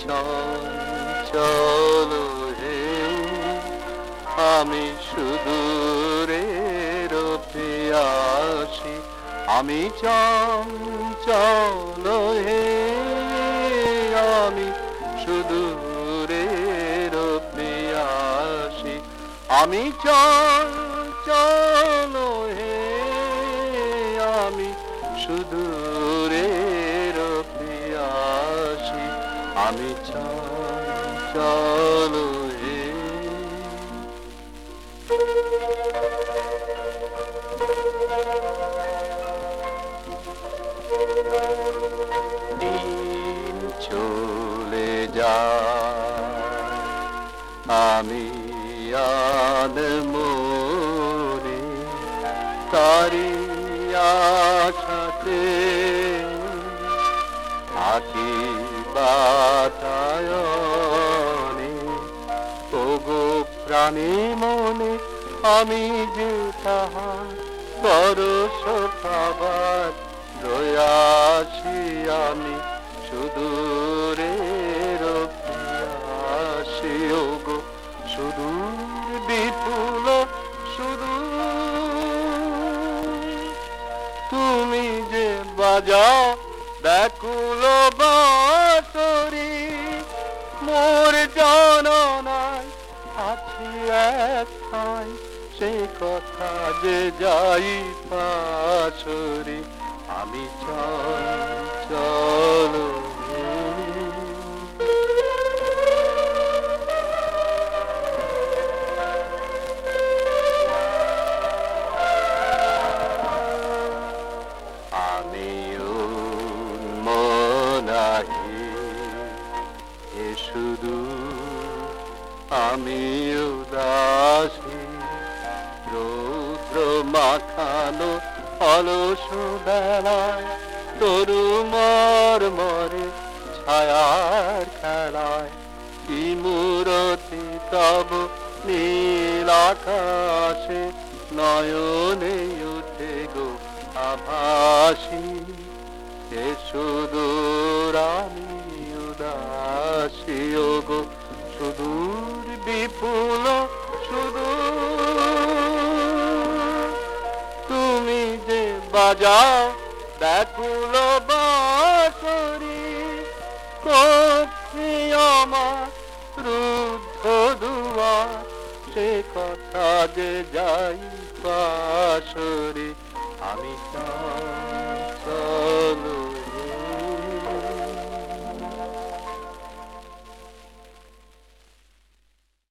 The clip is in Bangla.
চঞ্চল হে আমি সুদূরের পিয়াসী আমি চঞ্চল হে, আমি সুদূরের পিয়াসী আমি চঞ্চল হে, আমি সুদূরের আমি হে। দিন চলে যা আমি আদ মোরে তারি আশাতে থাকি। বাতায়নে। ওগো প্রাণী মনে, আমি যে তাহার পরশ পাবার রয়াছি আমি সুদূরের পিয়াসী ওগো সুদূর বিপুল সুদূর তুমি যে বাজাও ব্যাকুল বাসরি মোর জননায় আছি একটাই সে কথা যে যাই পাশরি আমি চল আমিও আমি উদাসী রৌদ্র মাখানো অলস বেলায় তরু মর মরে ছায়ার খেলায় কি মূরতি তব নীল আকাশে নয়নে উঠে গো আভাসী। সুদূর বিপুল সুদূর। তুমি যে বাজাও ব্যাকুল বাসরি কক্ষে আমার রুদ্ধ দুয়ার, সে কথা যে যাই পাশরি আমি চাই